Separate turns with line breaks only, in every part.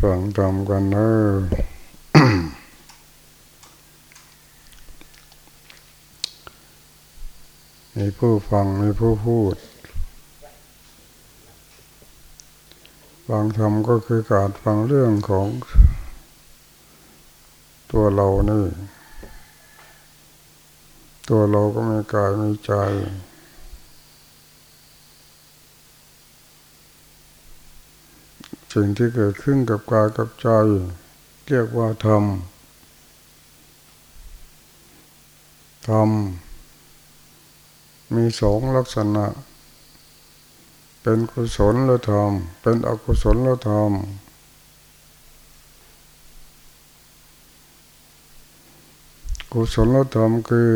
ฟังทำกันเนอะมีผู้ฟังมีผู้พูด ฟังธรรมก็คือการฟังเรื่องของตัวเรานี่ ตัวเราก็มีกายมีใจ สิ่งที่เกิดขึ้นกับกายกับใจ เรียกว่าธรรมธรรมมีสองลักษณะ เป็นกุศลและธรรม เป็นอกุศลและธรรมกุศลธรรมคือ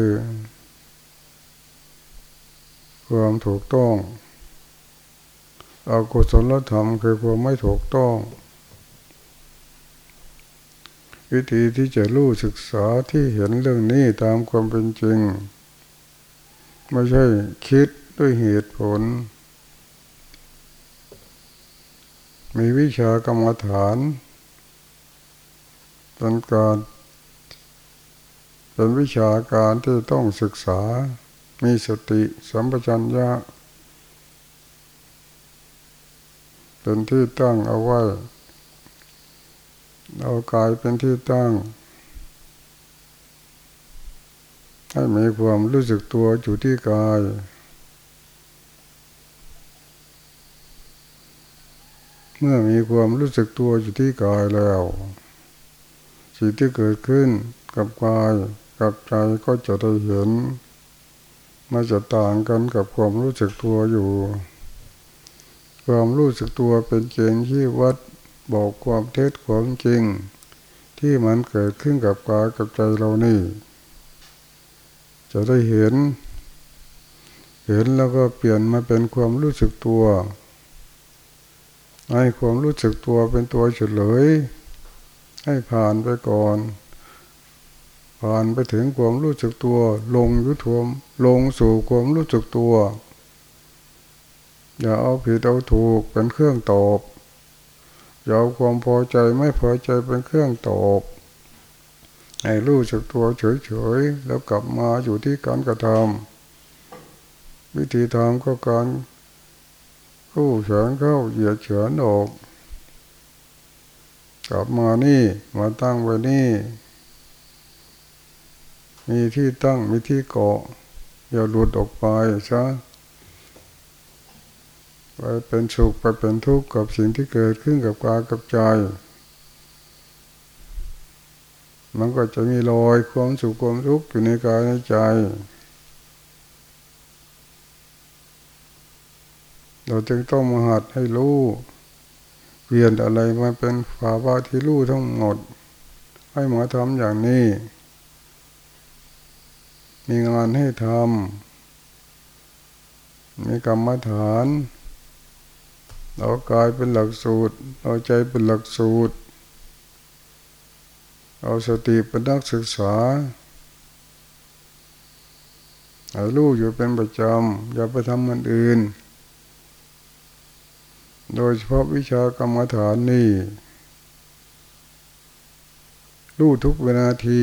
ความถูกต้อง อกุศลธรรมคือความไม่ถูกต้อง วิธีที่จะรู้ศึกษาที่เห็นเรื่องนี้ตามความเป็นจริง ไม่ใช่คิดด้วยเหตุผล มีวิชากรรมฐานเป็นการเป็นวิชาการที่ต้องศึกษา มีสติสัมปชัญญะ เป็นที่ตั้งเอาไว้เอากายเป็นที่ตั้ง ให้มีความรู้สึกตัวอยู่ที่กาย เมื่อมีความรู้สึกตัวอยู่ที่กายแล้ว สิ่งที่เกิดขึ้นกับกายกับใจก็จะได้เห็นมันจะต่างกันกับความรู้สึกตัวอยู่ ความรู้สึกตัวเป็นเกณฑ์ที่วัดบอกความเท็จความจริง ที่มันเกิดขึ้นกับกายกับใจเรานี่ จะได้เห็น เห็นแล้วก็เปลี่ยนมาเป็นความรู้สึกตัวให้ความรู้สึกตัวเป็นตัวเฉลย ให้ผ่านไปก่อน ผ่านไปถึงความรู้สึกตัว ลงยุทธวมลงสู่ความรู้สึกตัว อย่าเอาผิดเอาถูกเป็นเครื่องตอบอย่าเอาความพอใจไม่พอใจเป็นเครื่องตอบให้รู้จักตัวเฉยๆแล้วกลับมาอยู่ที่การกระทำวิธีทำก็การรู้เฉินเข้าเหยียดเฉินออกกลับมานี่มาตั้งไว้นี่ มีที่ตั้งมีที่เกาะอย่าหลุดออกไปซะ ไปเป็นสุขไปเป็นทุกข์กับสิ่งที่เกิดขึ้นกับกายกับใจ มันก็จะมีรอยความสุขความทุกข์อยู่ในกายในใจ เราจึงต้องมาหัดให้รู้เปลี่ยนอะไรมาเป็นภาวะที่รู้ทั้งหมด ให้หมาทำอย่างนี้ มีงานให้ทำมีกรรมฐาน เอากายเป็นหลักสูตร เอาใจเป็นหลักสูตร เอาสติเป็นนักศึกษาให้รู้อยู่เป็นประจำอย่าไปทำมันอื่น โดยเฉพาะวิชากรรมฐานนี่รู้ทุกเวลาที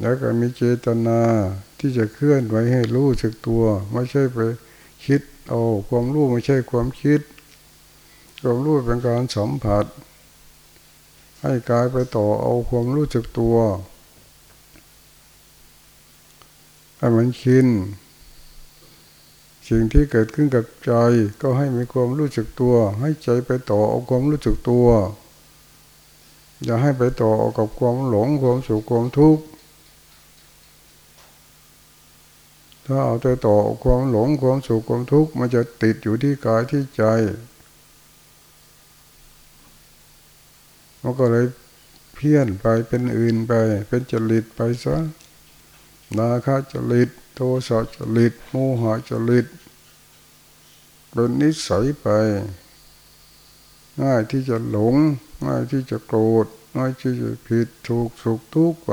แล้วก็มีเจตนาที่จะเคลื่อนไหวให้รู้สึกตัว ไม่ใช่ไป คิดเอาความรู้ไม่ใช่ความคิด ความรู้เป็นการสัมผัส ให้กายไปต่อเอาความรู้จักตัวให้มันชินสิ่งที่เกิดขึ้นกับใจก็ให้มีความรู้จักตัว ให้ใจไปต่อเอาความรู้จักตัว อย่าให้ไปต่อกับความหลงความสุขความทุกข์ ถ้าเอาใจต่อความหลงความสุขความทุกข์มันจะติดอยู่ที่กายที่ใจมันก็เลยเพี้ยนไปเป็นอื่นไป เป็นจริตไปซะนาคาจริต โทสะจริตโมหะจริตเป็นนิสัยไป ง่ายที่จะหลง ง่ายที่จะโกรธง่ายที่จะผิดถูกสุขทุกข์ไป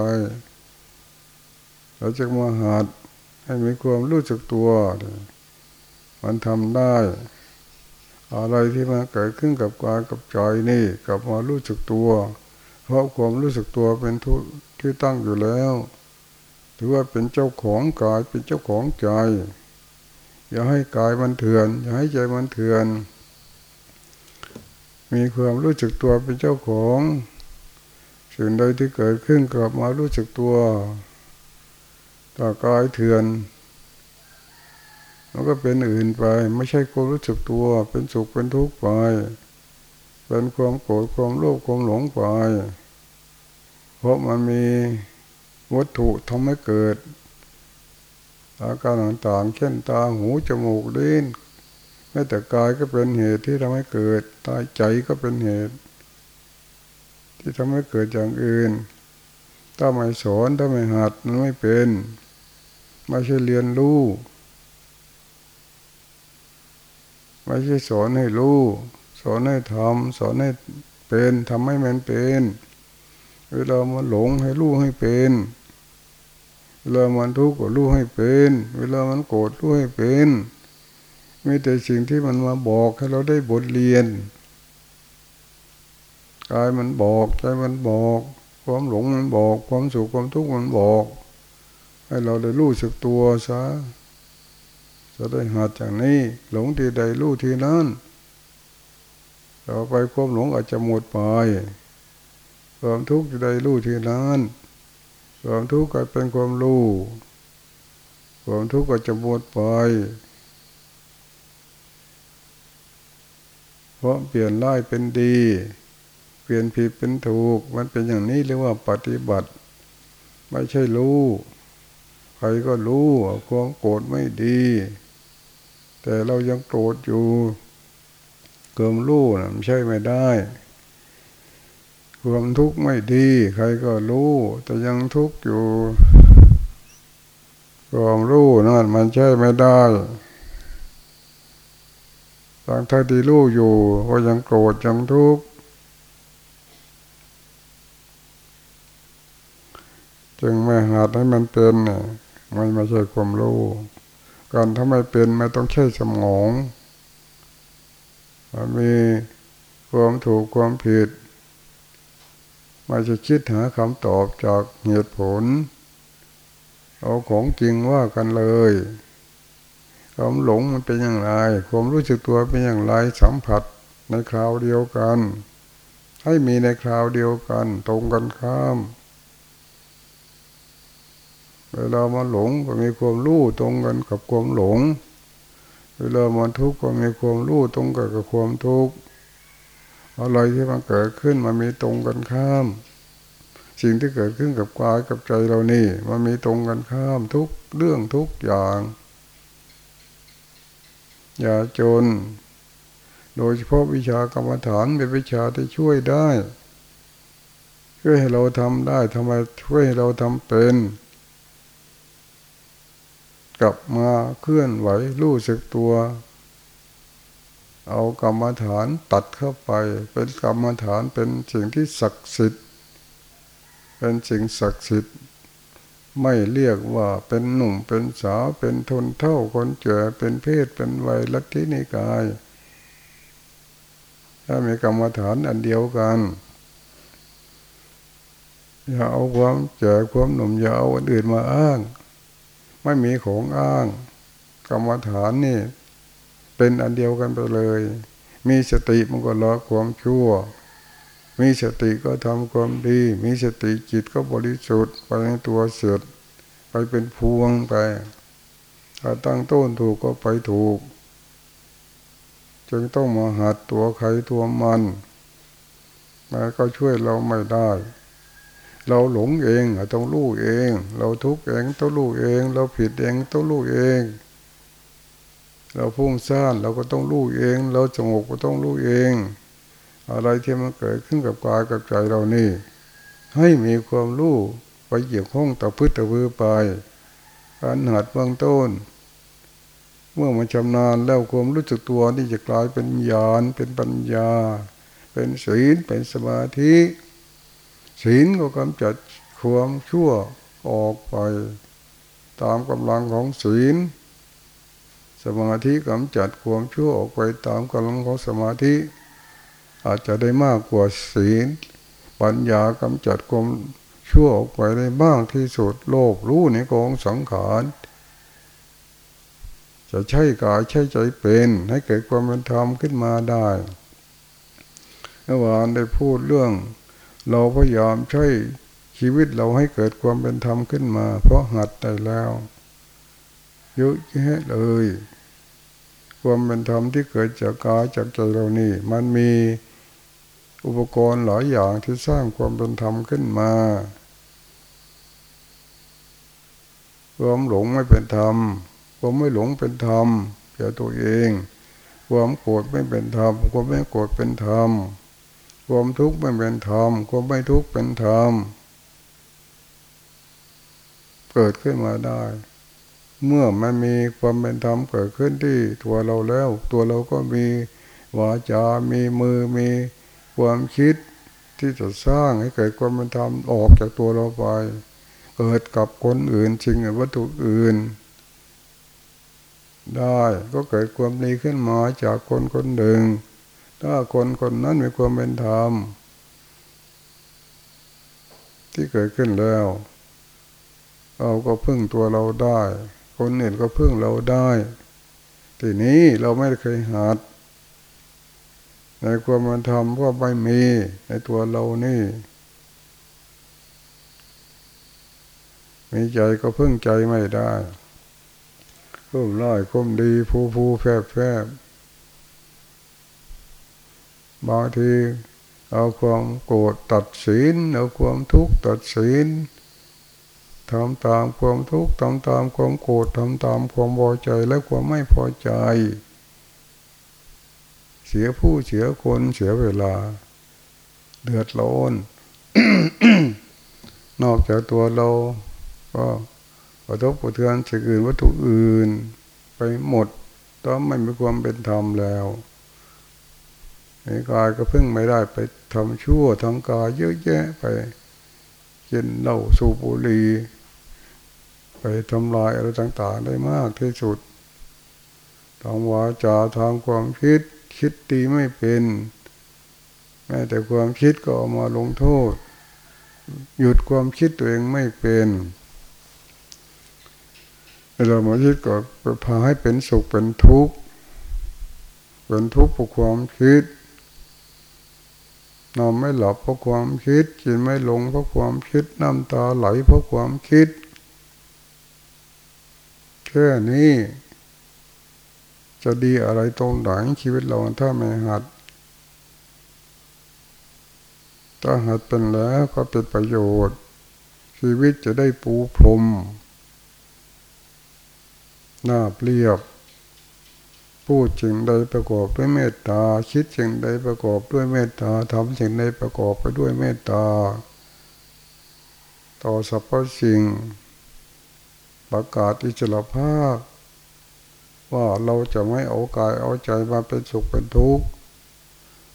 เราจะมาหัด ให้มีความรู้สึกตัว มันทำได้ อะไรที่มาเกิดขึ้นกับกายกับใจนี่กลับมารู้สึกตัว เพราะความรู้สึกตัวเป็นทุกที่ตั้งอยู่แล้ว ถือว่าเป็นเจ้าของกายเป็นเจ้าของใจ อย่าให้กายมันเถื่อน อย่าให้ใจมันเถื่อน มีความรู้สึกตัวเป็นเจ้าของสิ่งใดที่เกิดขึ้นกลับมารู้สึกตัว ถ้ากายเถื่อนมันก็เป็นอื่นไป ไม่ใช่ความรู้สึกตัว เป็นสุขเป็นทุกข์ไป เป็นความโกรธความโลภความหลงไป เพราะมันมีวัตถุทำให้เกิด อาการต่างๆ เช่นตาหูจมูกลิ้นแม้แต่กายก็เป็นเหตุที่ทำให้เกิด ตาใจก็เป็นเหตุ ที่ทำให้เกิดอย่างอื่น ถ้าไม่สอนถ้าไม่หัดมันไม่เป็น ไม่ใช่เรียนรู้ ไม่ใช่สอนให้รู้ สอนให้ทำสอนให้เป็นทำให้มันเป็นเวลามันหลงให้รู้ให้เป็น เวลามันทุกข์ก็รู้ให้เป็น เวลามันโกรธรู้ให้เป็นมีแต่สิ่งที่มันมาบอกให้เราได้บทเรียนกายมันบอกใจมันบอก ความหลงมันบอก ความสุขความทุกข์มันบอก ให้เราได้รู้สึกตัวซะจะได้หัดอย่างนี้ หลงที่ใดรู้ที่นั้นต่อไปความหลงอาจจะหมดไปความทุกข์ที่ใดรู้ที่นั้นความทุกข์ก็เป็นความรู้ความทุกข์ก็จะหมดไปเพราะเปลี่ยนร้ายเป็นดี เปลี่ยนผิดเป็นถูก มันเป็นอย่างนี้เรียกว่าปฏิบัติ ไม่ใช่รู้ ใครก็รู้ความโกรธไม่ดี แต่เรายังโกรธอยู่เกิมรู้นะไม่ใช่ไม่ได้ความทุกข์ไม่ดี ใครก็รู้ แต่ยังทุกข์อยู่ความรู้นั่นมันใช่ไม่ได้บางท่าที่รู้อยู่ ก็ยังโกรธยังทุกข์จึงไม่หัดให้มันเป็นเนี่ย มันไม่ใช่ความรู้การทำให้เป็นไม่ต้องใช้สมองมันมีความถูกความผิดมาจะคิดหาคำตอบจากเหตุผล เอาของจริงว่ากันเลยความหลงมันเป็นอย่างไร ความรู้สึกตัวเป็นอย่างไรสัมผัสในคราวเดียวกัน ให้มีในคราวเดียวกัน ตรงกันข้าม เวลามันหลงก็มีความรู้ตรงกันกับความหลง เวลามันทุกข์ก็มีความรู้ตรงกันกับความทุกข์อะไรที่มันเกิดขึ้นมันมีตรงกันข้าม สิ่งที่เกิดขึ้นกับกายกับใจเรานี่ มันมีตรงกันข้ามทุกเรื่องทุกอย่าง อย่าจน โดยเฉพาะวิชากรรมฐานเป็นวิชาที่ช่วยได้ ช่วยให้เราทำได้ทำไมช่วยให้เราทำเป็น กลับมาเคลื่อนไหวรู้สึกตัว เอากรรมฐานตัดเข้าไป เป็นกรรมฐานเป็นสิ่งที่ศักดิ์สิทธิ์ เป็นสิ่งศักดิ์สิทธิ์ ไม่เรียกว่าเป็นหนุ่มเป็นสาวเป็นทนเท่าคนเจอเป็นเพศเป็นวัยลัทธินิกาย ถ้ามีกรรมฐานอันเดียวกันอย่าเอาความเจอความหนุ่มอย่าเอาอันอื่นมาอ้าง ไม่มีของอ้าง กรรมฐานนี่ เป็นอันเดียวกันไปเลย มีสติมันก็ละความชั่ว มีสติก็ทำความดี มีสติจิตก็บริสุทธิ์ไปในตัวเสร็จไปเป็นพวงไปถ้าตั้งต้นถูกก็ไปถูก จึงต้องมาหัดตัวใครตัวมันมันก็ช่วยเราไม่ได้ เราหลงเองต้องรู้เอง เราทุกข์เองต้องรู้เอง เราผิดเองต้องรู้เอง เราพุ่งซ่านเราก็ต้องรู้เอง เราสงบก็ต้องรู้เอง อะไรที่มันเกิดขึ้นกับกายกับใจเรานี่ ให้มีความรู้ไปเหยียบห้องต่อพืชตะพือไปการหัดเบื้องต้น เมื่อมันชำนาญแล้วความรู้สึกตัวนี่จะกลายเป็นญาณเป็นปัญญา เป็นศีลเป็นสมาธิ ศีลก็กำจัดความชั่วออกไป ตามกำลังของศีล สมาธิกำจัดความชั่วออกไปตามกำลังของสมาธิ อาจจะได้มากกว่าศีล ปัญญากำจัดความชั่วออกไปได้บ้างที่สุดโลกรู้ในกองสังขารจะใช่กายใช่ใจเป็นให้เกิดความเป็นธรรมขึ้นมาได้เมื่อวานได้พูดเรื่อง เราพยายามใช้ชีวิตเราให้เกิดความเป็นธรรมขึ้นมา เพราะหัดได้แล้วเยอะแยะเลย ความเป็นธรรมที่เกิดจากกายจากใจเรานี่ มันมีอุปกรณ์หลายอย่างที่สร้างความเป็นธรรมขึ้นมาความหลงไม่เป็นธรรมความไม่หลงเป็นธรรมแก่ตัวเอง ความโกรธไม่เป็นธรรมความไม่โกรธเป็นธรรม ความทุกข์ไม่เป็นธรรมความไม่ทุกข์เป็นธรรมเกิดขึ้นมาได้ เมื่อมันมีความเป็นธรรมเกิดขึ้นที่ตัวเราแล้ว ตัวเราก็มีวาจา มีมือมีความคิดที่จะสร้างให้เกิดความเป็นธรรมออกจากตัวเราไป เกิดกับคนอื่นจริงวัตถุอื่น ได้ก็เกิดความดีขึ้นมาจากคนคนหนึ่ง ถ้าคนคนนั้นมีความเป็นธรรมที่เกิดขึ้นแล้ว เราก็พึ่งตัวเราได้ คนอื่นก็พึ่งเราได้ ทีนี้เราไม่เคยหัด ในความเป็นธรรมก็ไม่มีในตัวเรานี่มีใจก็พึ่งใจไม่ได้พุ่มร้อยพุ่มดีผู้ผู้แฝบแฝบ บางทีเอาความโกรธตัดสินเอาความทุกข์ตัดสินทำตามความทุกข์ทำตามความโกรธทำตามความพอใจและความไม่พอใจ เสียผู้เสียคนเสียเวลา เดือดร้อนนอกจากตัวเรา ก็กระทบกระเทือนสิ่งอื่นวัตถุอื่น ไปหมดต้องไม่มีความเป็นธรรมแล้ว ในกายก็พึ่งไม่ได้ไปทำชั่วทางกายเยอะแยะไปกินเหล้าสูบบุหรี่ไปทำลายอะไรต่างๆ ได้มากที่สุดทางวาจาทางความคิดคิดดีไม่เป็น แม้แต่ความคิดก็เอามาลงโทษ หยุดความคิดตัวเองไม่เป็นเรามาคิดก็พาให้เป็นสุขเป็นทุกข์เป็นทุกข์เพราะความคิด นอนไม่หลับเพราะความคิดกินไม่ลงเพราะความคิดน้ำตาไหลเพราะความคิดแค่นี้ จะดีอะไรตรงไหนชีวิตเราถ้าไม่หัดถ้าหัดเป็นแล้วก็เป็นประโยชน์ ชีวิตจะได้ปูพรมนาบเรียบ พูดสิ่งใดประกอบด้วยเมตตา คิดสิ่งใดประกอบด้วยเมตตาทำสิ่งใดประกอบไปด้วยเมตตา ต่อสรรพสิ่ง ประกาศอิสรภาพ ว่าเราจะไม่เอากายเอาใจมาเป็นสุขเป็นทุกข์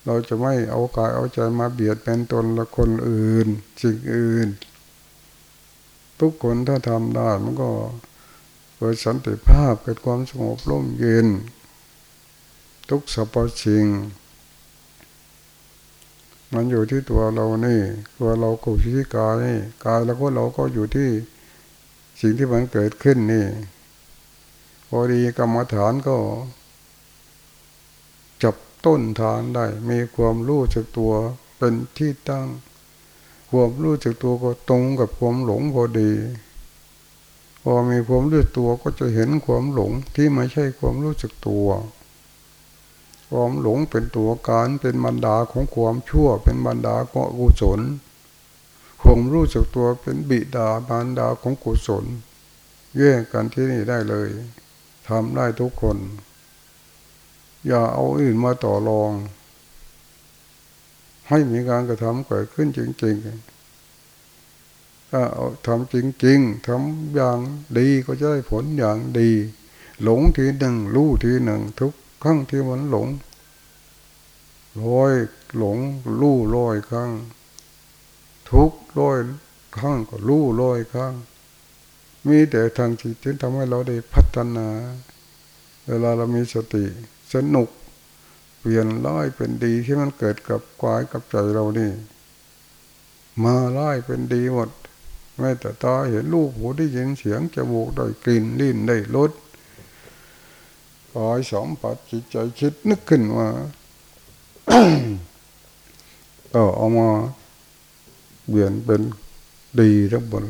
เราจะไม่เอากายเอาใจมาเบียดเป็นตนละคนอื่นสิ่งอื่น ทุกคนถ้าทำได้มันก็เกิดสันติภาพเกิดความสงบร่มเย็น ทุกสรรพสิ่งมันอยู่ที่ตัวเรานี่ตัวเราก็อยู่ที่กายนี่กายแล้วก็เราก็อยู่ที่สิ่งที่มันเกิดขึ้นนี่พอดีกรรมฐานก็ จับต้นฐานได้ มีความรู้จักตัวเป็นที่ตั้ง ความรู้จักตัวก็ตรงกับความหลงพอดี พอมีความรู้ตัวก็จะเห็นความหลงที่ไม่ใช่ความรู้สึกตัว ความหลงเป็นตัวการเป็นบรรดาของความชั่ว เป็นบรรดาของกุศลความรู้สึกตัวเป็นบิดาบรรดาของกุศลแยกกันที่นี่ได้เลยทำได้ทุกคน อย่าเอาอื่นมาต่อรอง ให้มีการกระทำเกิดขึ้นจริงๆถ้าเอาทำจริงๆทำอย่างดีก็จะได้ผลอย่างดี หลงทีหนึ่งรู้ทีหนึ่งทุก ครั้งที่มันหลงลอยหลงรู้ลอยครั้ง ทุกลอยครั้งก็รู้ลอยครั้ง มีแต่ทางจิตที่ทำให้เราได้พัฒนา เวลาเรามีสติสนุกเปลี่ยนร้ายเป็นดีที่มันเกิดกับกายกับใจเรานี่ มาร้ายเป็นดีหมดแม้แต่ตาเห็นรูปหูได้ยินเสียงจมูกได้กลิ่นลิ้นได้รส กายสองปัดจิตใจคิดนึกขึ้นว่าก็เอามาเปลี่ยนเป็นดีทั้งหมด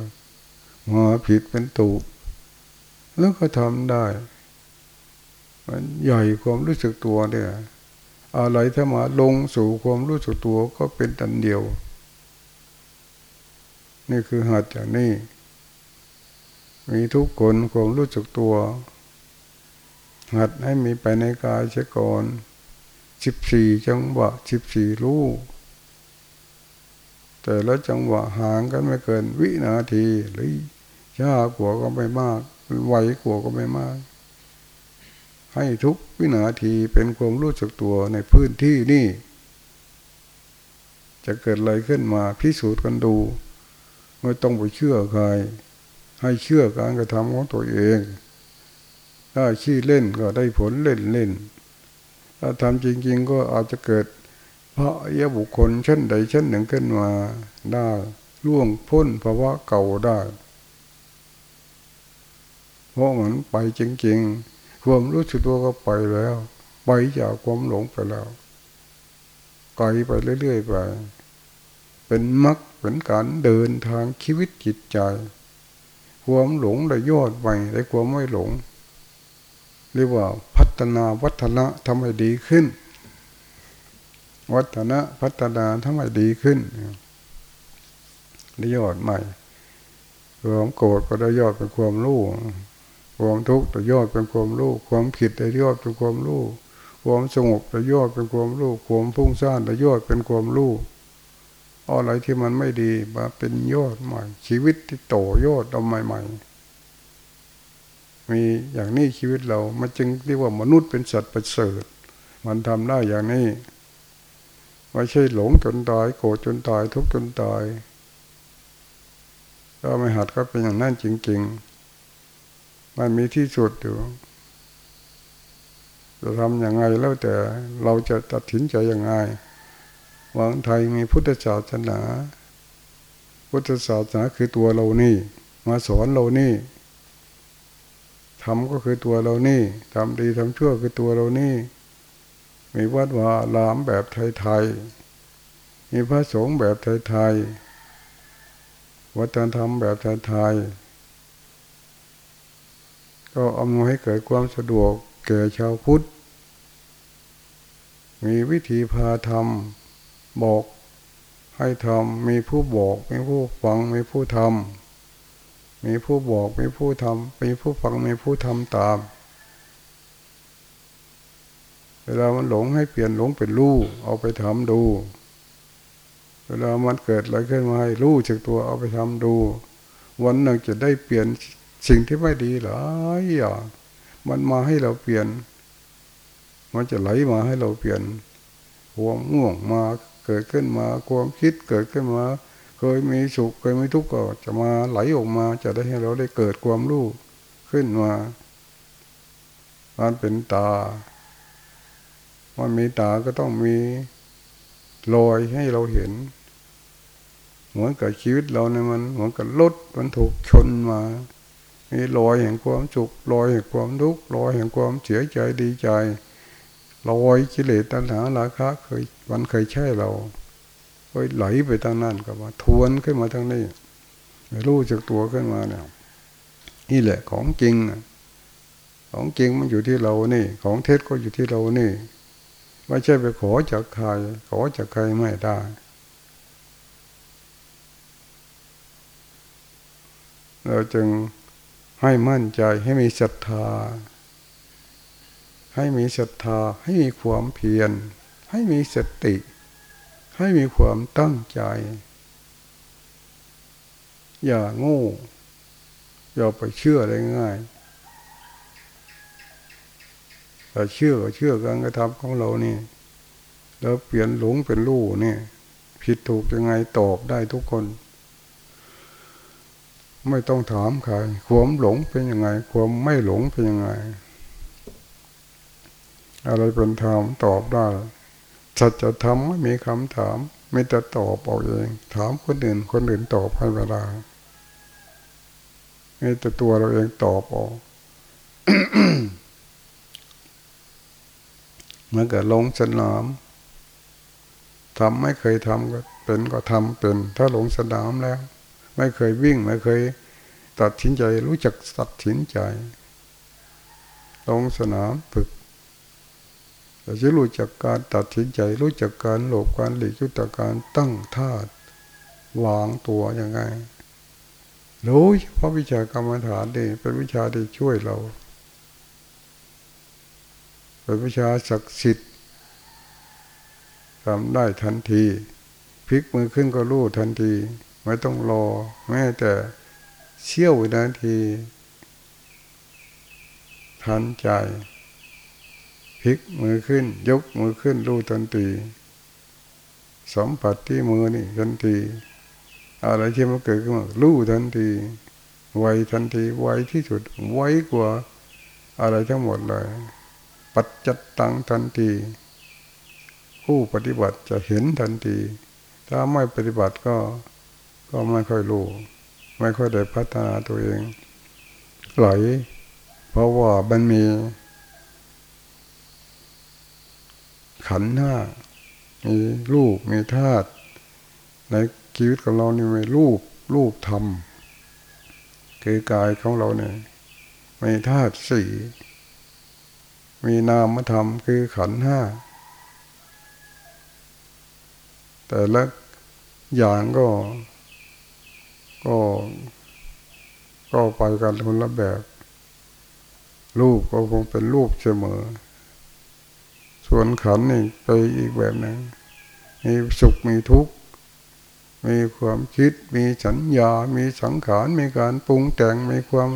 มาผิดเป็นถูกแล้วก็ทำได้ มันใหญ่ความรู้สึกตัวเนี่ยอะไรถ้ามาลงสู่ความรู้สึกตัวก็เป็นตันเดียว นี่คือหัดอย่างนี้ มีทุกคนความรู้สึกตัว หัดให้มีไปในกายเชก่อนสิบสี่จังหวะสิบสี่รูแต่และจังหวะห่างกันไม่เกินวินาทีหรือช้ากว่าก็ไม่มากไวกว่าก็ไม่มาก ให้ทุกวินาทีเป็นความรู้สึกตัวในพื้นที่นี่ จะเกิดอะไรขึ้นมาพิสูจน์กันดู ไม่ต้องไปเชื่อใคร ให้เชื่อการกระทำของตัวเอง ถ้าขี้เล่นก็ได้ผลเล่นเล่น ถ้าทำจริง ๆ ก็อาจจะเกิด เพราะยบุคคลเช่นใดเช่นหนึ่งขึ้นมาได้ล่วงพ้นภาวะเก่าได้ เพราะมันไปจริง ๆ ความรู้สึกตัวก็ไปแล้ว ไปจากความหลงไปแล้วไกลไปเรื่อยๆไป เป็นมรรคเป็นการเดินทางชีวิตจิตใจ ความหลงได้ยอดไปได้ความไม่หลง เรียกว่าพัฒนาวัฒนะทำให้ดีขึ้น วัฒนะพัฒนาทำให้ดีขึ้นได้ยอดใหม่ความโกรธก็ได้ยอดเป็นความรู้ความทุกข์แต่ยอดเป็นความรู้ความผิดแต่ยอดเป็นความรู้ความสงบแต่ยอดเป็นความรู้ความพุ่งสร้างแต่ยอดเป็นความรู้อะไรที่มันไม่ดีมาเป็นยอดใหม่ ชีวิตที่โตยอดเอาใหม่ๆ มีอย่างนี้ชีวิตเรา มันจึงเรียกว่ามนุษย์เป็นสัตว์ประเสริฐ มันทำได้อย่างนี้ไม่ใช่หลงจนตายโกรธจนตายทุกข์จนตายถ้าไม่หัดก็เป็นอย่างนั้นจริง ๆ มันมีที่สุดอยู่จะทำอย่างไงแล้วแต่เราจะตัดสินใจอย่างไงวังไทยมีพุทธศาสนา พุทธศาสนาคือตัวเรานี่ มาสอนเรานี่ ทำก็คือตัวเรานี่ทำดีทำชั่วคือตัวเรานี่ มีวัดวาลามแบบไทยๆ มีพระสงฆ์แบบไทยๆ วัฒนธรรมแบบไทยๆ ก็อำนวยให้เกิดความสะดวกแก่ชาวพุทธ มีวิธีพาทำบอกให้ทำมีผู้บอก มีผู้ฟัง มีผู้ทำ มีผู้บอกมีผู้ทำมีผู้ฟังมีผู้ทำตาม เวลามันหลงให้เปลี่ยนหลงเป็นรู้เอาไปทำดู เวลามันเกิดอะไรขึ้นมาให้รู้จากตัวเอาไปทำดู วันหนึ่งจะได้เปลี่ยนสิ่งที่ไม่ดีหลายอย่างมันมาให้เราเปลี่ยน มันจะไหลมาให้เราเปลี่ยนความง่วงมาเกิดขึ้นมาความคิดเกิดขึ้นมา เคยมีสุขเคยมีทุกข์ก็จะมาไหลออกมาจะได้ให้เราได้เกิดความรู้ขึ้นมามันเป็นตามันมีตาก็ต้องมีรอยให้เราเห็น เหมือนกับชีวิตเราเนี่ยมันเหมือนกับรถมันถูกชนมา มีรอยแห่งความสุขรอยแห่งความทุกข์รอยแห่งความเสียใจดีใจรอยกิเลสตัณหาราคะเคยวันเคยใช่เรา เคยไหลไปทางนั้นก็มาทวนขึ้นมาทางนี้รู้จากตัวขึ้นมาเนี่ยนี่แหละของจริงของจริงมันอยู่ที่เรานี่ ของเท็จก็อยู่ที่เรานี่ ไม่ใช่ไปขอจากใคร ขอจากใครไม่ได้เราจึงให้มั่นใจให้มีศรัทธา ให้มีศรัทธา ให้มีความเพียร ให้มีสติ ให้มีความตั้งใจ อย่าโง่อย่าไปเชื่อได้ง่ายแต่เชื่อก็เชื่อการกระทำของเรานี่ แล้วเปลี่ยนหลงเป็นรู้นี่ผิดถูกยังไงตอบได้ทุกคน ไม่ต้องถามใครความหลงเป็นยังไง ความไม่หลงเป็นยังไง อะไรเป็นธรรมตอบได้ สัจธรรมไม่มีคำถามไม่จะตอบเอาเอง ถามคนอื่นคนอื่นตอบให้เวลาไม่แต่ตัวเราเองตอบออกเมื่อเกิดลงสนามทำไม่เคยทำก็เป็นก็ทำเป็น ถ้าลงสนามแล้ว ไม่เคยวิ่ง ไม่เคย ตัดสินใจ รู้จักตัดสินใจ ลงสนามฝึก แต่จะรู้จักการตัดสินใจรู้จักการหลบการหลีกรู้จักการตั้งท่าวางตัวยังไงรู้เพราะวิชากรรมฐานนี่เป็นวิชาที่ช่วยเรา เป็นวิชาศักดิ์สิทธิ์ทำได้ทันทีพลิกมือขึ้นก็รู้ทันที ไม่ต้องรอ แม้แต่เชี่ยวนาที ทันใจ พลิกมือขึ้น ยกมือขึ้นรู้ทันทีสัมผัสที่มือนี่ทันทีอะไรที่มันเกิดขึ้นมารู้ทันทีไวทันทีไวที่สุดไวกว่าอะไรทั้งหมดเลย ปัจจัตตังทันที ผู้ปฏิบัติจะเห็นทันที ถ้าไม่ปฏิบัติก็ก็ไม่ค่อยรู้ ไม่ค่อยได้พัฒนาตัวเองไหลเพราะว่ามันมี ขันห้ามีรูปมีธาตุในชีวิตของเรานี่มีรูปรูปธรรมคือกายของเราเนี่ยมีธาตุสี่มีนามธรรมคือขันห้าแต่ละอย่างก็ ก็ก็ไปกันคนละแบบ รูปก็คงเป็นรูปเสมอ ส่วนขันนี่ไปอีกแบบหนึ่งมีสุขมีทุกข์มีความคิดมีสัญญา มีสังขาร มีการปรุงแต่ง มีความ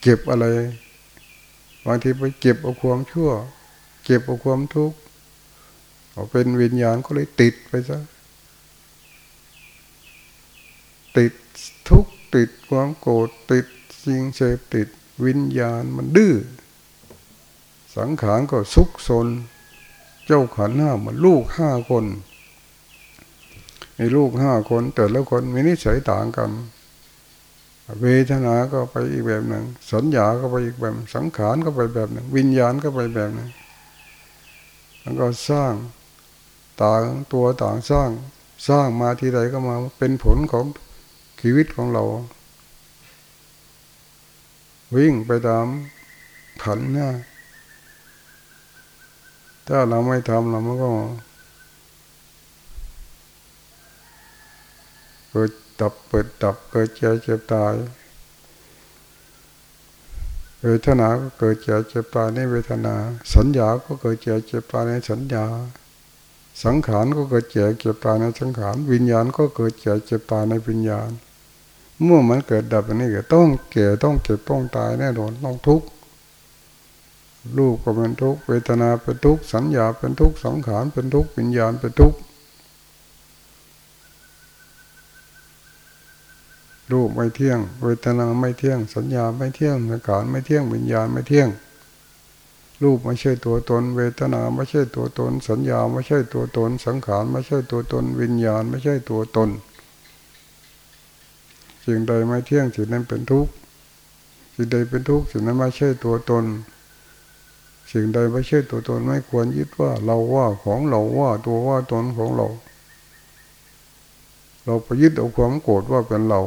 เก็บอะไร บางทีไปเก็บเอาความชั่ว เก็บเอาความทุกข์เอาเป็นวิญญาณก็เลยติดไปซะ ติดทุกข์ติดความโกรธติดสิ่งเสพติดวิญญาณมันดื้อ สังขารก็ซุกซน เจ้าขันห้ามันลูกห้าคนมีลูกห้าคน แต่ละคนมีนิสัยต่างกัน เวทนาก็ไปอีกแบบหนึ่ง สัญญาก็ไปอีกแบบ สังขารก็ไปแบบหนึ่ง วิญญาณก็ไปแบบหนึ่งมันก็สร้างต่างตัวต่างสร้างสร้างมาทีใดก็มาเป็นผลของชีวิตของเรา วิ่งไปตามขันนะ ถ้าเราไม่ทำเราก็เกิดดับเปิดดับเกิดเจ็บเจ็บตายเวทนาก็เกิดเจ็บเจ็บตายในเวทนา สัญญาก็เกิดเจ็บเจ็บตายในสัญญา สังขารก็เกิดเจ็บเจ็บตายในสังขาร วิญญาณก็เกิดเจ็บเจ็บตายในวิญญาณ เมื่อมันเกิดดับอันนี้ก็ต้องเก่ต้องเก็บต้องตายแน่นอนต้องทุกข์ รูปก็เป็นทุกข์เวทนาเป็นทุกข์สัญญาเป็นทุกข์สังขารเป็นทุกข์วิญญาณเป็นทุกข์รูปไม่เที่ยง เวทนาไม่เที่ยง สัญญาไม่เที่ยงสังขารไม่เที่ยงวิญญาณไม่เที่ยง รูปไม่ใช่ตัวตน เวทนาไม่ใช่ตัวตน สัญญาไม่ใช่ตัวตน สังขารไม่ใช่ตัวตน วิญญาณไม่ใช่ตัวตนสิ่งใดไม่เที่ยงสิ่งนั้นเป็นทุกข์สิ่งใดเป็นทุกข์สิ่งนั้นไม่ใช่ตัวตน สิ่งใดไม่ใช่ตัวตนไม่ควรยึดว่าเราว่าของเราว่าตัวว่าตนของเรา เราไปยึดเอาความโกรธว่าเป็นเรา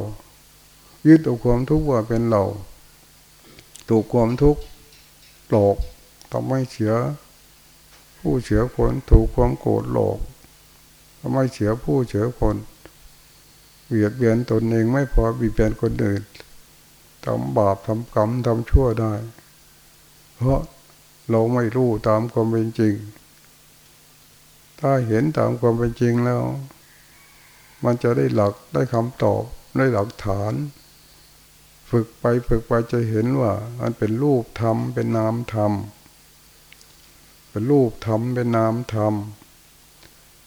ยึดเอาความทุกข์ว่าเป็นเรา ถูกความทุกข์หลอกทำให้เสียผู้เสียคนถูกความโกรธหลอกทำให้เสียผู้เสียคนเบียดเบียนตนเองไม่พอบีบเบียนคนอื่นทำบาปทำกรรมทำชั่วได้ เพราะ เราไม่รู้ตามความเป็นจริง ถ้าเห็นตามความเป็นจริงแล้ว มันจะได้หลักได้คำตอบได้หลักฐาน ฝึกไปฝึกไปจะเห็นว่า มันเป็นรูปธรรมเป็นนามธรรมเป็นรูปธรรมเป็นนามธรรม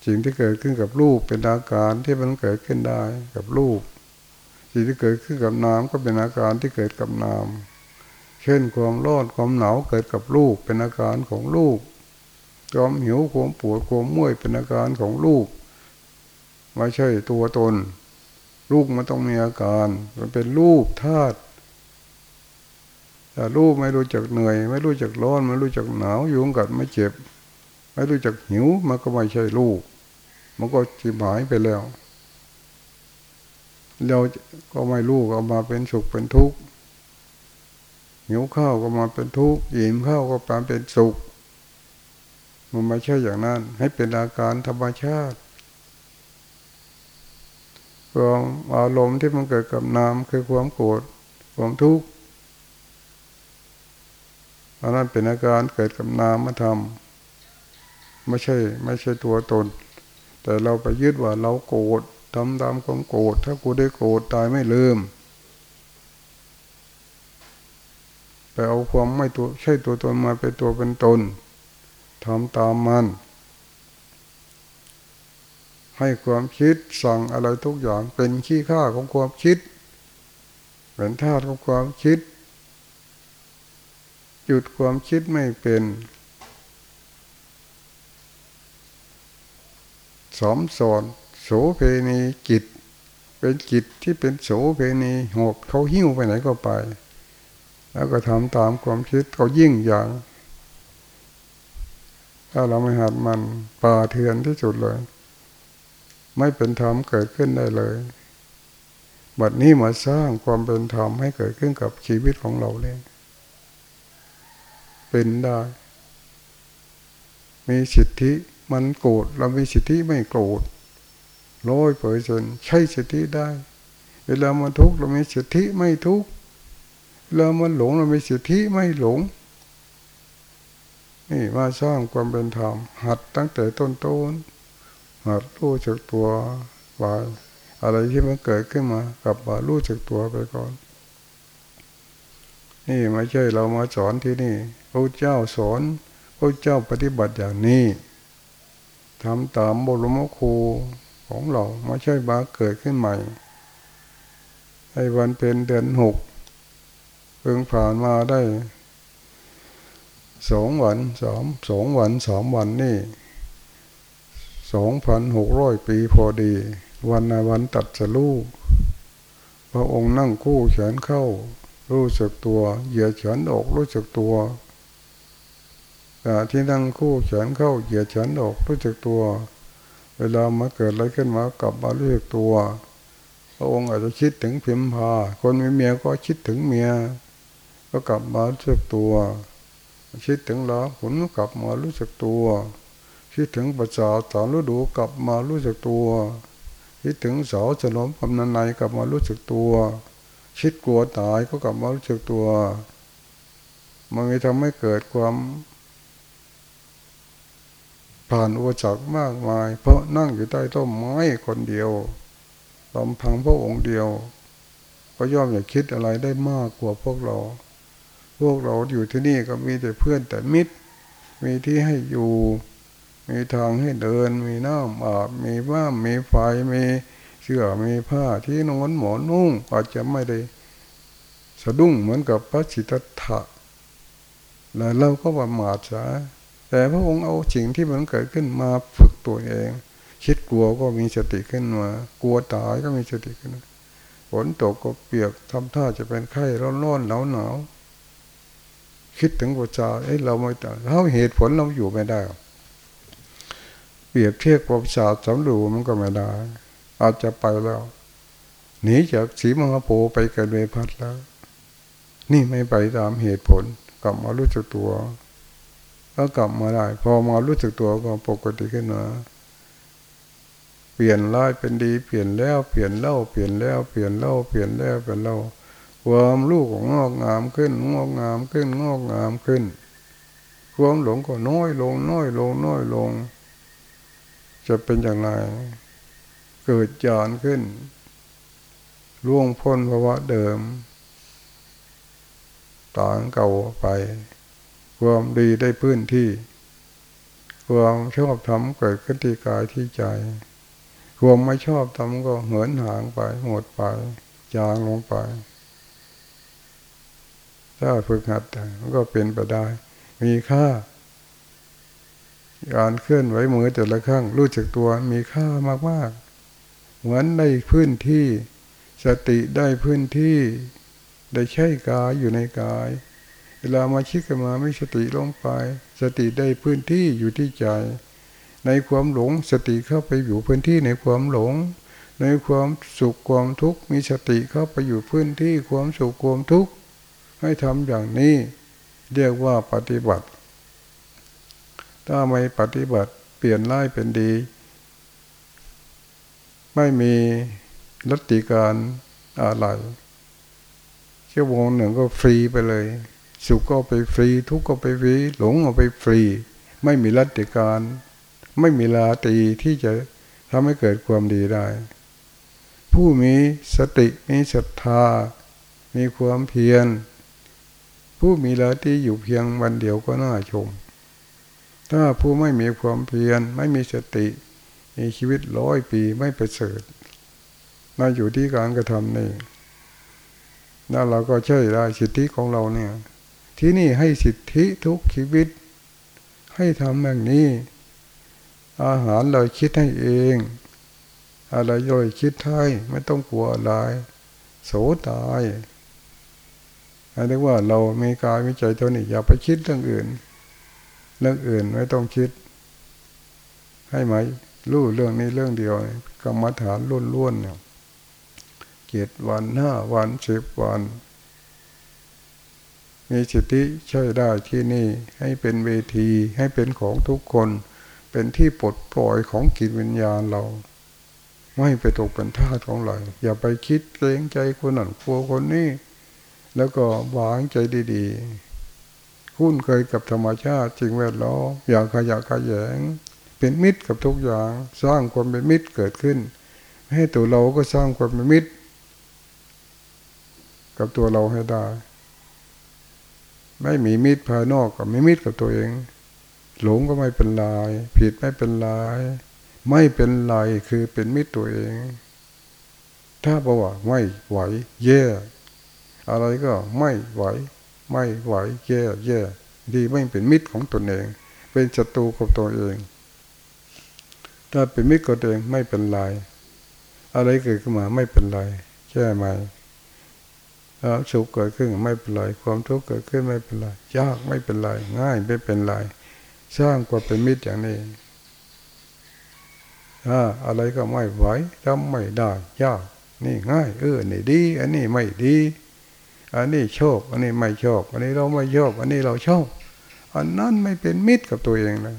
สิ่งที่เกิดขึ้นกับรูปเป็นอาการที่มันเกิดขึ้นได้กับรูป สิ่งที่เกิดขึ้นกับนามก็เป็นอาการที่เกิดกับนาม เช่นความร้อนความหนาวเกิดกับรูปเป็นอาการของรูปความหิวความปวดความเมื่อยเป็นอาการของลูกไม่ใช่ตัวตน ลูกมันต้องมีอาการ มันเป็นรูปธาตุแต่ลูกไม่รู้จักเหนื่อย ไม่รู้จักร้อน ไม่รู้จักหนาวยุงกัดไม่เจ็บ ไม่รู้จักหิวมันก็ไม่ใช่ลูก มันก็จิบหายไปแล้วเราก็ไม่รู้ก็มาเป็นสุขเป็นทุกข์ หิวข้าวก็มาเป็นทุกข์อิ่มข้าวก็มาเป็นสุข มันไม่ใช่อย่างนั้น ให้เป็นอาการธรรมชาติความอารมณ์ที่มันเกิดกับนามคือความโกรธความทุกข์อันนั้นเป็นอาการเกิดกับนามธรรมไม่ใช่ ไม่ใช่ตัวตน แต่เราไปยึดว่าเราโกรธทำตามความโกรธถ้ากูได้โกรธตายไม่ลืม ไปเอาความไม่ตัวใช่ตัวตนมาเป็นตัวเป็นตนทำตามมัน ให้ความคิดสั่งอะไรทุกอย่างเป็นขี้ข้าของความคิด เป็นธาตุของความคิด หยุดความคิดไม่เป็นสมสอนโสเพณีจิต เป็นจิตที่เป็นโสเพณีหกเขาหิ้วไปไหนก็ไป แล้วก็ทำตามความคิดเขายิ่งอย่างถ้าเราไม่หัดมันป่าเถือนที่สุดเลย ไม่เป็นธรรมเกิดขึ้นได้เลยบัดนี้มาสร้างความเป็นธรรมให้เกิดขึ้นกับชีวิตของเราเลยเป็นได้ มีสิทธิมันโกรธเรามีสิทธิไม่โกรธร้อยเปอร์เซ็นใช้สิทธิได้ เวลามันทุกข์เรามีสิทธิไม่ทุกข์ เวลามันหลงเรามีสิทธิไม่หลง นี่มาสร้างความเป็นธรรมหัดตั้งแต่ต้นต้นหัดรู้จักตัวว่าอะไรที่มันเกิดขึ้นมากับว่ารู้จักตัวไปก่อน นี่ไม่ใช่เรามาสอนที่นี่พระเจ้าสอนพระเจ้าปฏิบัติอย่างนี้ทำตามบรมครูของเราไม่ใช่บาเกิดขึ้นใหม่ไอ้วันเป็นเดือนหก เพิ่งผ่านมาได้สองวันสามสองวันสามวันนี่สองพันหกร้อยปีพอดี วันในวันตัดสลูพระองค์นั่งคู่แขนเข้า รู้สึกตัวเหยียดแขนออกรู้สึกตัวที่นั่งคู่แขนเข้าเหยียดแขนออกรู้สึกตัว เวลามาเกิดอะไรขึ้นมากลับมาเรียกตัว พระองค์อาจจะคิดถึงพิมพา คนมีเมียก็คิดถึงเมีย ก็กลับมาเรียกตัวคิดถึงลาผลกลับมารู้สึกตัว คิดถึงประจาสารฤดูกลับมารู้สึกตัว คิดถึงเสาฉลองกำนันในกลับมารู้สึกตัว คิดกลัวตายก็กลับมารู้สึกตัว มันมีทำให้เกิดความ ผ่านอุปสรรคมากมาย เพราะนั่งอยู่ใต้ต้นไม้คนเดียวลำพังพระองค์เดียว ก็ย่อมอยากคิดอะไรได้มากกว่าพวกเรา พวกเราอยู่ที่นี่ก็มีแต่เพื่อนแต่มิตร มีที่ให้อยู่ มีทางให้เดิน มีน้ำอาบ มีบ้านมีไฟ มีเสื้อ มีผ้าที่นอนหมอนนุ่งอาจจะไม่ได้ สะดุ้งเหมือนกับพระสิทธัตถะแล้วเราก็ประมาทซะแต่พระองค์เอาสิ่งที่มันเกิดขึ้นมาฝึกตัวเอง คิดกลัวก็มีสติขึ้นมา กลัวตายก็มีสติขึ้นฝนตกก็เปียกทำท่าจะเป็นไข้ร้อนร้อนหนาวหนาว คิดถึงปัจจัยเอ้เราไม่ต่างเท่าเหตุผลเราอยู่ไม่ได้ เปรียบเทียบกับชาติสำรูมันก็ไม่ได้ อาจจะไปแล้วหนีจากสีมหาโพไปเกิดเวพัดแล้ว นี่ไม่ไปตามเหตุผล กลับมารู้จักตัวก็กลับมาได้ พอมารู้สึกตัวก็ปกติขึ้นมาเปลี่ยนร้ายเป็นดี เปลี่ยนแล้ว เปลี่ยนเล่า เปลี่ยนแล้ว เปลี่ยนเล่า เปลี่ยนแล้ว เป็นเล่า ความลูกของงอกงามขึ้นงอกงามขึ้นงอกงามขึ้น ความหลงก็น้อยลงน้อยลงน้อยลง จะเป็นอย่างไร เกิดจานขึ้นล่วงพ้นภาวะเดิมต่างเก่าไป ความดีได้พื้นที่ ความชอบทำเกิดขึ้นที่กายที่ใจ ความไม่ชอบทำก็เหินห่างไปหมดไปจางลงไป ถ้าฝึกหัดมันก็เป็นไปได้ มีค่าการเคลื่อนไหวมือแต่ละครั้งรู้จักตัวมีค่ามากๆเหมือนได้พื้นที่ สติได้พื้นที่ ได้ใช้กายอยู่ในกาย เวลามาคิดกันมาไม่สติลงไป สติได้พื้นที่อยู่ที่ใจ ในความหลงสติเข้าไปอยู่พื้นที่ในความหลง ในความสุขความทุกข์มีสติเข้าไปอยู่พื้นที่ความสุขความทุกข์ ให้ทำอย่างนี้เรียกว่าปฏิบัติ ถ้าไม่ปฏิบัติเปลี่ยนร้ายเป็นดี ไม่มีรัติการอะไรชั่วโมงหนึ่งก็ฟรีไปเลย สุขก็ไปฟรี ทุกข์ก็ไปฟรี หลงก็ไปฟรี ไม่มีรัติการ ไม่มีลาตีที่จะทำให้เกิดความดีได้ ผู้มีสติมีศรัทธา มีความเพียร ผู้มีลาตีอยู่เพียงวันเดียวก็น่าชม ถ้าผู้ไม่มีความเพียรไม่มีสติ มีชีวิตร้อยปีไม่ประเสริฐมาอยู่ที่การกระทำนี่นั่นเราก็ใช่ได้สิทธิของเราเนี่ย ที่นี่ให้สิทธิทุกชีวิต ให้ทำแบบนี้ อาหารเราคิดให้เอง อะไรย่อยคิดให้ไม่ต้องกลัวอะไรโสตาย อันนี้ว่าเรามีกายมีใจตัวนี้อย่าไปคิดเรื่องอื่น เรื่องอื่นไม่ต้องคิด ให้ไหมรู้เรื่องนี้เรื่องเดียวกรรมฐานล้วนๆเนี่ยเจ็ดวันห้าวันสิบวัน มีสิทธิช่วยได้ที่นี่ให้เป็นเวทีให้เป็นของทุกคน เป็นที่ปลดปล่อยของกิจวิญญาณเรา ไม่ไปตกเป็นท่าของเราอย่าไปคิดเกรงใจคนนั้นกลัวคนนี้ แล้วก็วางใจดีๆคุ้นเคยกับธรรมชาติจริงแวดล้อมอย่าขยะขยแยง เป็นมิตรกับทุกอย่าง สร้างความเป็นมิตรเกิดขึ้น ให้ตัวเราก็สร้างความเป็นมิตร กับตัวเราให้ได้ ไม่มีมิตรภายนอกกับไม่มิตรกับตัวเอง หลงก็ไม่เป็นลาย ผิดไม่เป็นลาย ไม่เป็นลายคือเป็นมิตรตัวเอง ถ้าบอกว่าไม่ไหวแย่ อะไรก็ไม่ไหว ไม่ไหวแย่แย่ดีไม่เป็นมิตรของตนเอง เป็นศัตรูกับตัวเอง ถ้าเป็นมิตรกับตัวเองไม่เป็นไรอะไรเกิดขึ้นมาไม่เป็นไรใช่ไหมความสุขเกิดขึ้นไม่เป็นไร ความทุกข์เกิดขึ้นไม่เป็นไรยากไม่เป็นไรง่ายไม่เป็นไรสร้างควาเป็นมิตรอย่างนี้ถ้าอะไรก็ไม่ไหวทำไม่ได้ ยาก นี่ง่าย เออ นี่ดี อันนี้ไม่ดี อันนี้โชอบอันนี้ไม่ชอบอันนี้เราไม่ชอบอันนี้เราชอบอันนั้นไม่เป็นมิตรกับตัวเองเลย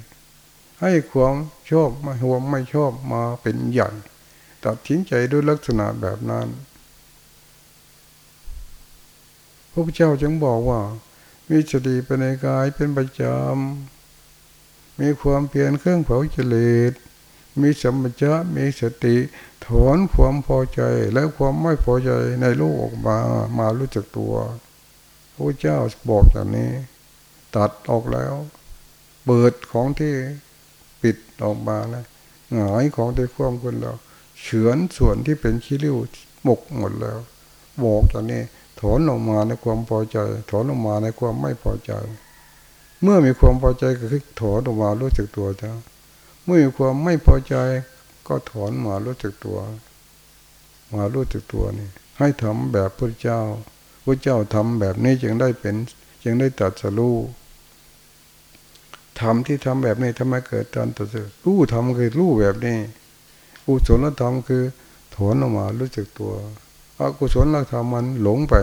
ให้ความชอบมาห่วงไม่ชอบมาเป็นใหญ่ตัดทิ้งใจด้วยลักษณะแบบนั้น พระเจ้าจึงบอกว่า มีสติเป็นในกายเป็นประจำมีความเพียรเครื่องเผาเจริญ มีสัมปชัญญะมีสติถอนความพอใจและความไม่พอใจในโลกออกมามารู้จักตัวพระเจ้าบอกอย่างนี้ ตัดออกแล้ว เปิดของที่ปิดออกมาแล้วหงายของที่ควมกันแล้วเฉือนส่วนที่เป็นขี้ริ้วหมกหมดแล้ว บอกอย่างนี้ถอนออกมาในความพอใจ ถอนออกมาในความไม่พอใจ เมื่อมีความพอใจก็คือถอนออกมารู้จักตัวเจ้า เมื่อมีความไม่พอใจก็ถอนมารู้จักตัว มารู้จักตัวนี่ให้ทำแบบพระเจ้าพระเจ้าทำแบบนี้จึงได้เป็นจึงได้ตัดสรู้ทำที่ทำแบบนี้ทำไมเกิดการตัดสิรู้ทำคือรู้แบบนี้อุศลธรรมคือถอนออกมารู้จักตัวอกุศลเราทำมันหลงไป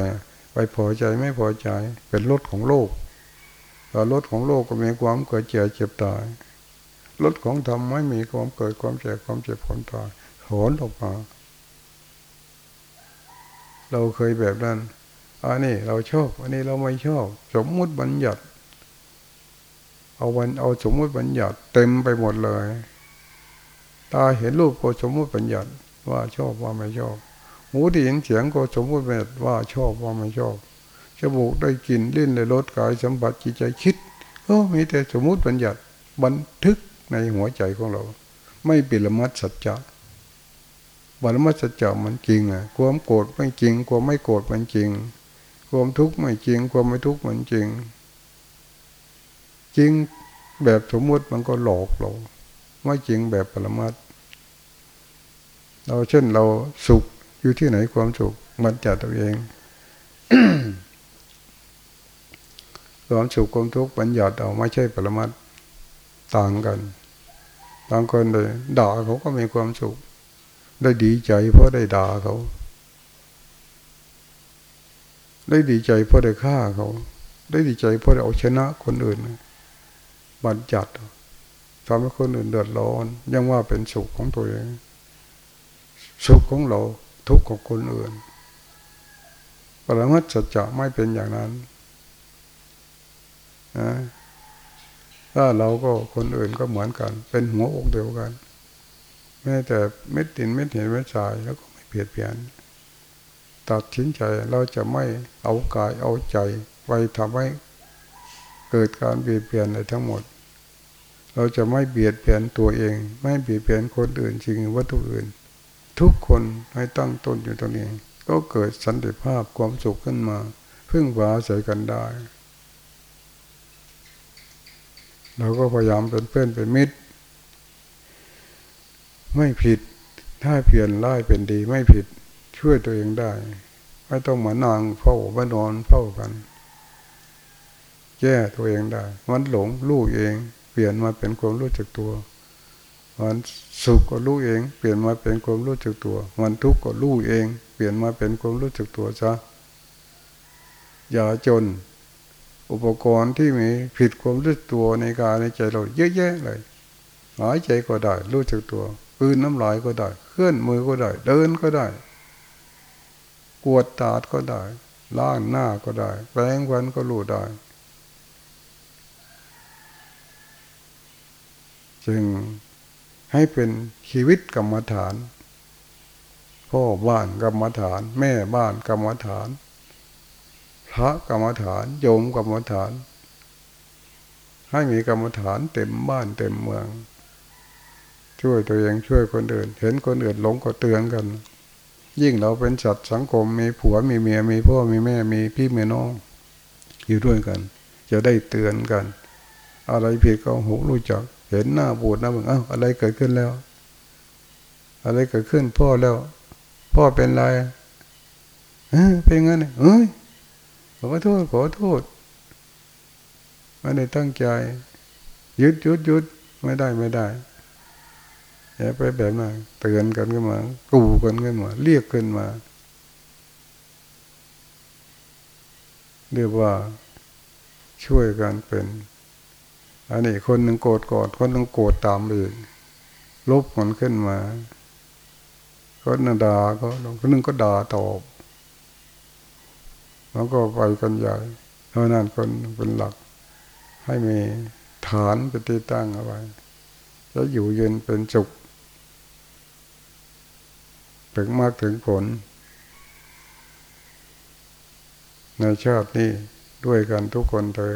ไปพอใจไม่พอใจเป็นรถของโลกแต่รถของโลกก็มีความเกิดเจ็บเจ็บตาย รถของธรรมไม่มีความเกิดความเจ็บความเจ็บความตายถอนออกมา เราเคยแบบนั้นอันนี้เราชอบ อันนี้เราไม่ชอบ สมมุติบัญญัติ เอาวันเอาสมมุติบัญญัติเต็มไปหมดเลย ตาเห็นรูปก็สมมุติบัญญัติว่าชอบว่าไม่ชอบ หูได้ยินเสียงก็สมมติแบบว่าชอบว่าไม่ชอบ จมูกได้กลิ่นลิ้นได้รสกายสัมผัสจิตใจคิดก็มีแต่สมมุติบัญญัติบันทึก ในหัวใจของเรา ไม่ปิละมัดสัจจะบัลมัดสัจจะมันจริงอะความโกรธไม่จริง ความไม่โกรธมันจริง ความทุกข์ไม่จริง ความไม่ทุกข์มันจริง จริงแบบสมมติมันก็หลอกเราไม่จริงแบบปรมัตเราเช่นเราสุขอยู่ที่ไหนความสุขมันจัดตัวเองความสุขความทุกข์บัญญัติเอาไม่ใช่ปรมัต ต่างกันบางคนเลยด่าเขาก็มีความสุข ได้ดีใจเพราะได้ด่าเขา ได้ดีใจเพราะได้ฆ่าเขา ได้ดีใจเพราะได้เอาชนะคนอื่นบัญญัติทำให้คนอื่นเดือดร้อน ยังว่าเป็นสุขของตัวเองสุขของเราทุกข์ของคนอื่นปรมัตสัจจะไม่เป็นอย่างนั้นนะ ถ้าเราก็คนอื่นก็เหมือนกัน เป็นหัวอกเดียวกันแม้แต่เม็ดดินเม็ดหินเม็ดทรายแล้วก็ไม่เปลี่ยนเปลี่ยนตัดชิ้นใจเราจะไม่เอากายเอาใจไปทำให้เกิดการเปลี่ยนเปลี่ยนในทั้งหมด เราจะไม่เบียดเบียนตัวเอง ไม่เบียดเบียนคนอื่นจริงวัตถุอื่น ทุกคนให้ตั้งต้นอยู่ตรงนี้ก็เกิดสันติภาพความสุขขึ้นมา พึ่งพาใส่กันได้ เราก็พยายามเป็นเพื่อนเป็นมิตร ไม่ผิดถ้าเพียรไล่เป็นดีไม่ผิดช่วยตัวเองได้ ไม่ต้องเหมานนางเฝ้ามานอนเฝ้ากันแก้ตัวเองได้ มันหลงรู้เอง เปลี่ยนมาเป็นความรู้จักตัว มันสุขก็รู้เอง เปลี่ยนมาเป็นความรู้จักตัว มันทุกข์ก็รู้เอง เปลี่ยนมาเป็นความรู้จักตัวซะอย่าจน อุปกรณ์ที่มีผิดความรู้ตัวในกายในใจเราเยอะแยะเลยหายใจก็ได้ รู้จักตัวปืนน้ำลายก็ได้ เคลื่อนมือก็ได้ เดินก็ได้กวดตาดก็ได้ ล้างหน้าก็ได้แปรงวันก็รู้ได้จึงให้เป็นชีวิตกรรมฐาน พ่อบ้านกรรมฐาน แม่บ้านกรรมฐาน พระกรรมฐานโยมกรรมฐาน ให้มีกรรมฐานเต็มบ้านเต็มเมือง ช่วยตัวเองช่วยคนอื่น เห็นคนอื่นหลงก็เตือนกัน ยิ่งเราเป็นสัตว์สังคมมีผัวมีเมียมีพ่อมีแม่มีพี่มีน้อง อยู่ด้วยกัน จะได้เตือนกัน อะไรผิดก็หูรู้จัก เห็นหน้าบูดหน้าบึงอ้าวอะไรเกิดขึ้นแล้ว อะไรเกิดขึ้นพ่อแล้ว พ่อเป็นไรเออเป็นงั้นเอ้ย ขอโทษขอโทษไม่ได้ตั้งใจยุดยุดยุดไม่ได้ไม่ได้อย่าไปแบบนั้นเตือนกันขึ้นมากูกันขึ้นมา เรียกขึ้นมาเรียกว่าช่วยกันเป็น อันนี้คนหนึ่งโกรธกอดคนหนึ่งโกรธตามอื่นลบมันขึ้นมาคนหนึ่งด่าก็คนหนึ่งก็ด่าตอบ แล้วก็ไปกันใหญ่เพราะนั้นคนเป็นหลัก ให้มีฐานเป็นที่ตั้งเอาไว้ แล้วอยู่เย็นเป็นสุขถึงมากถึงผล ในชาตินี้ด้วยกันทุกคนเถอ